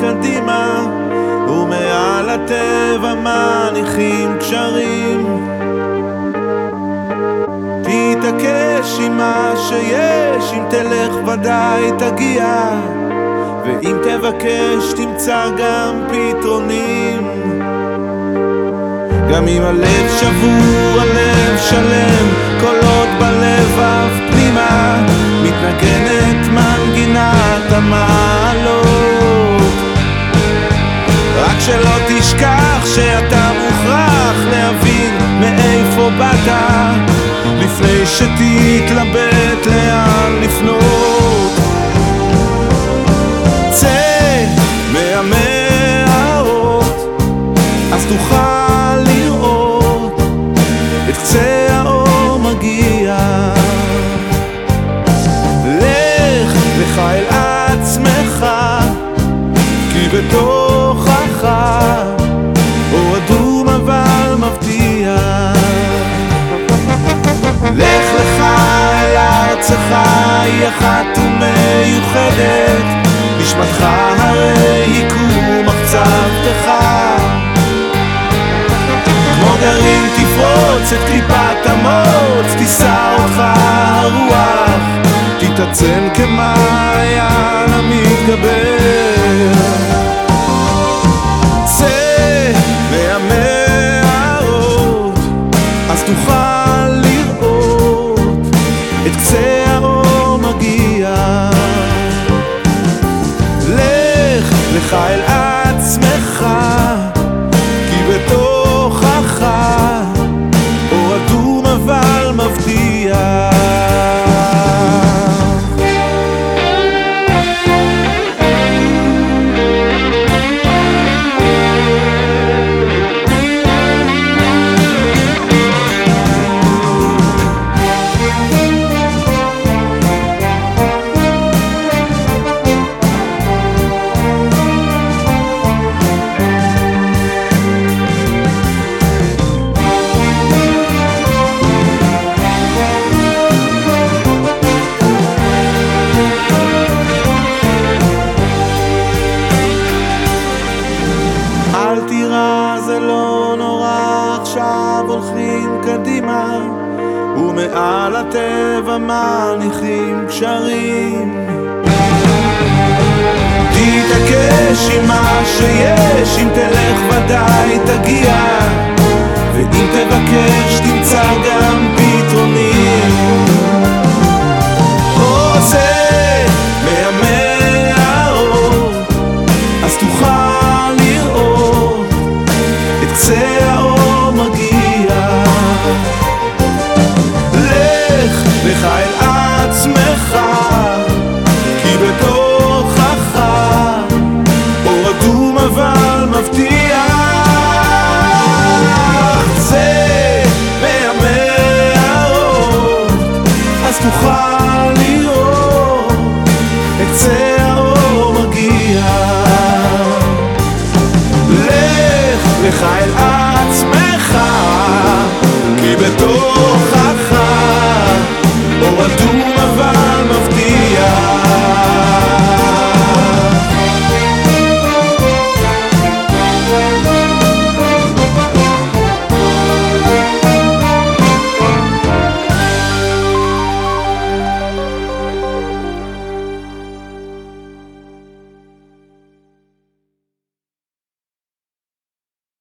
קדימה ומעל הטבע מניחים קשרים. תתעקש עם מה שיש, אם תלך ודאי תגיע. ואם תבקש תמצא גם פתרונים. גם אם הלב שבור, הלב שלם, כל עוד תשכח שאתה מוכרח להבין מאיפה באת. לפני שתתלבט נשמתך הרי היא קום מחצבתך. כמו גרעין תפרוץ את קליפת המוץ תישא אותך הרוח תתעצם כמעיין המתגבר עצמך הולכים קדימה, ומעל הטבע מניחים קשרים. תתעקש עם מה שיש, אם תלך ודאי תגיע, ואם תבקש תמצא גם תוכל לראות מגיע. בתוכך אור אדום עבר